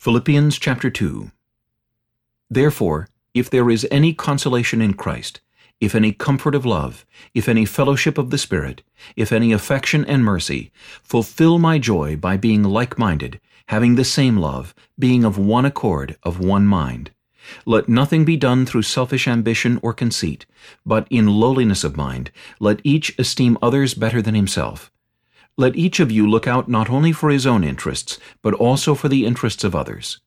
Philippians chapter 2 Therefore, if there is any consolation in Christ, if any comfort of love, if any fellowship of the Spirit, if any affection and mercy, fulfill my joy by being like-minded, having the same love, being of one accord, of one mind. Let nothing be done through selfish ambition or conceit, but in lowliness of mind, let each esteem others better than himself. Let each of you look out not only for his own interests, but also for the interests of others.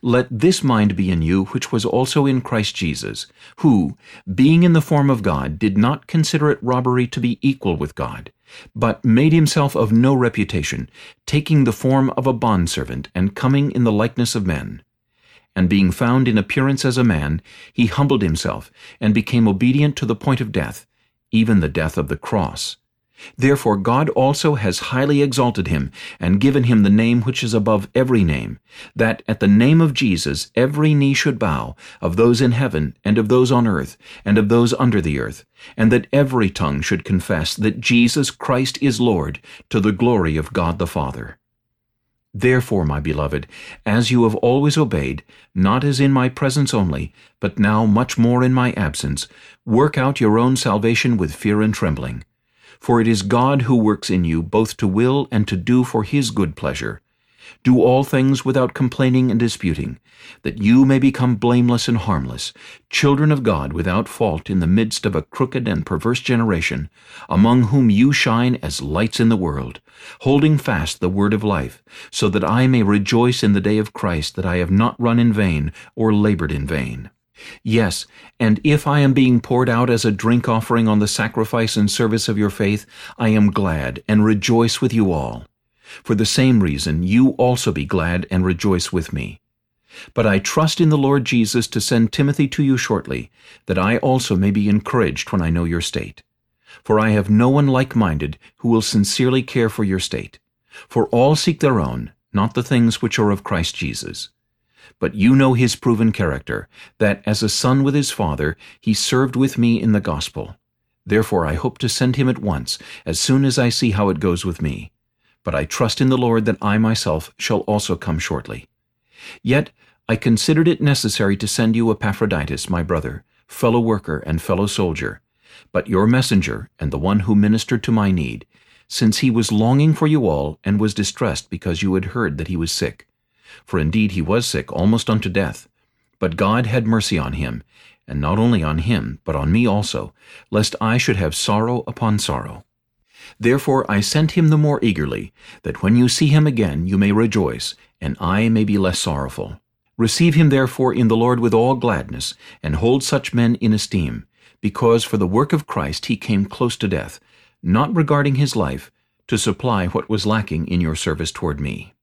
Let this mind be in you which was also in Christ Jesus, who, being in the form of God, did not consider it robbery to be equal with God, but made himself of no reputation, taking the form of a bondservant, and coming in the likeness of men. And being found in appearance as a man, he humbled himself, and became obedient to the point of death, even the death of the cross. Therefore God also has highly exalted him, and given him the name which is above every name, that at the name of Jesus every knee should bow, of those in heaven, and of those on earth, and of those under the earth, and that every tongue should confess that Jesus Christ is Lord, to the glory of God the Father. Therefore, my beloved, as you have always obeyed, not as in my presence only, but now much more in my absence, work out your own salvation with fear and trembling. For it is God who works in you both to will and to do for his good pleasure. Do all things without complaining and disputing, that you may become blameless and harmless, children of God without fault in the midst of a crooked and perverse generation, among whom you shine as lights in the world, holding fast the word of life, so that I may rejoice in the day of Christ that I have not run in vain or labored in vain. Yes, and if I am being poured out as a drink offering on the sacrifice and service of your faith, I am glad and rejoice with you all. For the same reason you also be glad and rejoice with me. But I trust in the Lord Jesus to send Timothy to you shortly, that I also may be encouraged when I know your state. For I have no one like-minded who will sincerely care for your state. For all seek their own, not the things which are of Christ Jesus. But you know his proven character, that as a son with his father, he served with me in the gospel. Therefore I hope to send him at once, as soon as I see how it goes with me. But I trust in the Lord that I myself shall also come shortly. Yet I considered it necessary to send you Epaphroditus, my brother, fellow worker and fellow soldier, but your messenger and the one who ministered to my need, since he was longing for you all and was distressed because you had heard that he was sick. For indeed he was sick almost unto death. But God had mercy on him, and not only on him, but on me also, lest I should have sorrow upon sorrow. Therefore I sent him the more eagerly, that when you see him again you may rejoice, and I may be less sorrowful. Receive him therefore in the Lord with all gladness, and hold such men in esteem, because for the work of Christ he came close to death, not regarding his life, to supply what was lacking in your service toward me.